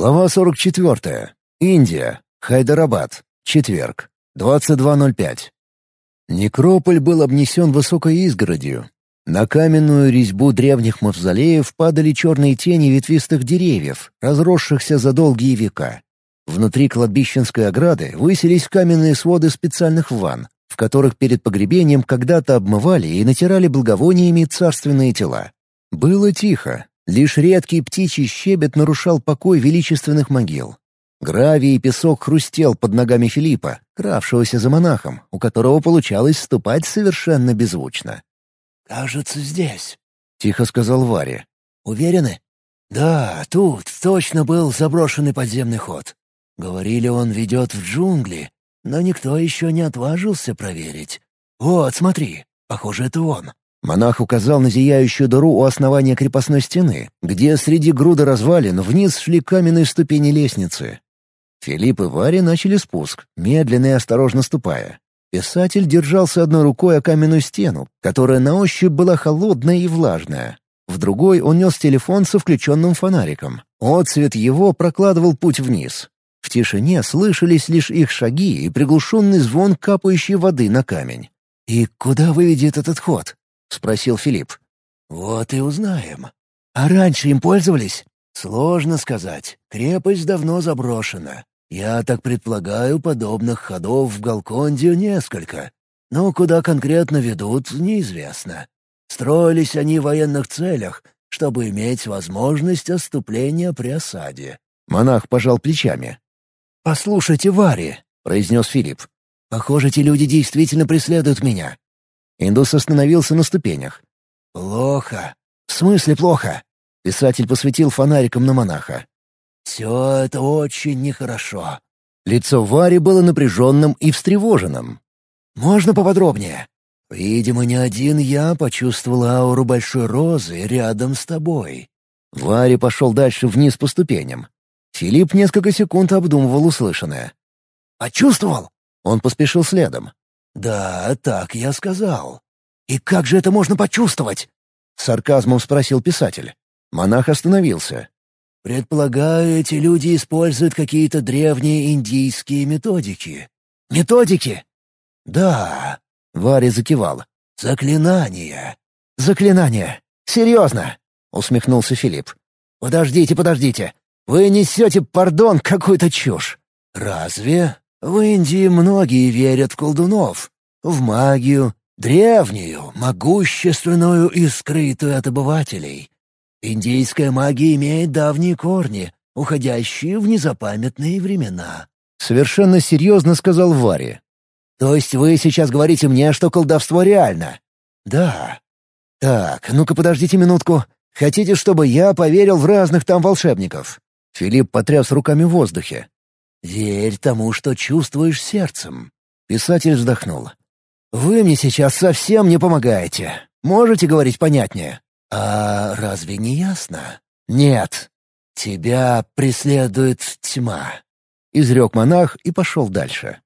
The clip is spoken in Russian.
Глава 44. Индия. Хайдарабад. Четверг. 22.05. Некрополь был обнесен высокой изгородью. На каменную резьбу древних мавзолеев падали черные тени ветвистых деревьев, разросшихся за долгие века. Внутри кладбищенской ограды высились каменные своды специальных ванн, в которых перед погребением когда-то обмывали и натирали благовониями царственные тела. Было тихо, лишь редкий птичий щебет нарушал покой величественных могил. Гравий и песок хрустел под ногами Филиппа, кравшегося за монахом, у которого получалось ступать совершенно беззвучно. «Кажется, здесь», — тихо сказал Варе. «Уверены?» «Да, тут точно был заброшенный подземный ход. Говорили, он ведет в джунгли, но никто еще не отважился проверить. Вот, смотри, похоже, это он». Монах указал на зияющую дыру у основания крепостной стены, где среди груда развалин вниз шли каменные ступени лестницы. Филипп и Варя начали спуск, медленно и осторожно ступая. Писатель держался одной рукой о каменную стену, которая на ощупь была холодная и влажная. В другой он нес телефон со включенным фонариком. Отцвет его прокладывал путь вниз. В тишине слышались лишь их шаги и приглушенный звон капающей воды на камень. «И куда выведет этот ход?» — спросил Филипп. «Вот и узнаем. А раньше им пользовались?» «Сложно сказать. Крепость давно заброшена. Я так предполагаю, подобных ходов в Галконде несколько. Но куда конкретно ведут, неизвестно. Строились они в военных целях, чтобы иметь возможность отступления при осаде». Монах пожал плечами. «Послушайте, Вари», — произнес Филипп. «Похоже, эти люди действительно преследуют меня». Индус остановился на ступенях. «Плохо». «В смысле плохо?» Писатель посветил фонариком на монаха. «Все это очень нехорошо». Лицо Вари было напряженным и встревоженным. «Можно поподробнее?» «Видимо, не один я почувствовал ауру большой розы рядом с тобой». Вари пошел дальше вниз по ступеням. Филипп несколько секунд обдумывал услышанное. «Почувствовал?» Он поспешил следом. «Да, так я сказал». «И как же это можно почувствовать?» — сарказмом спросил писатель. Монах остановился. «Предполагаю, эти люди используют какие-то древние индийские методики». «Методики?» «Да», — Варя закивал. «Заклинания». «Заклинания? Серьезно?» — усмехнулся Филипп. «Подождите, подождите. Вы несете, пардон, какую-то чушь». «Разве? В Индии многие верят в колдунов, в магию, древнюю, могущественную и скрытую от обывателей. Индийская магия имеет давние корни, уходящие в незапамятные времена». Совершенно серьезно сказал Варе. «То есть вы сейчас говорите мне, что колдовство реально?» «Да». «Так, ну-ка подождите минутку. Хотите, чтобы я поверил в разных там волшебников?» Филипп потряс руками в воздухе. «Верь тому, что чувствуешь сердцем». Писатель вздохнул. «Вы мне сейчас совсем не помогаете. Можете говорить понятнее?» «А разве не ясно?» «Нет». «Тебя преследует тьма», — изрек монах и пошел дальше.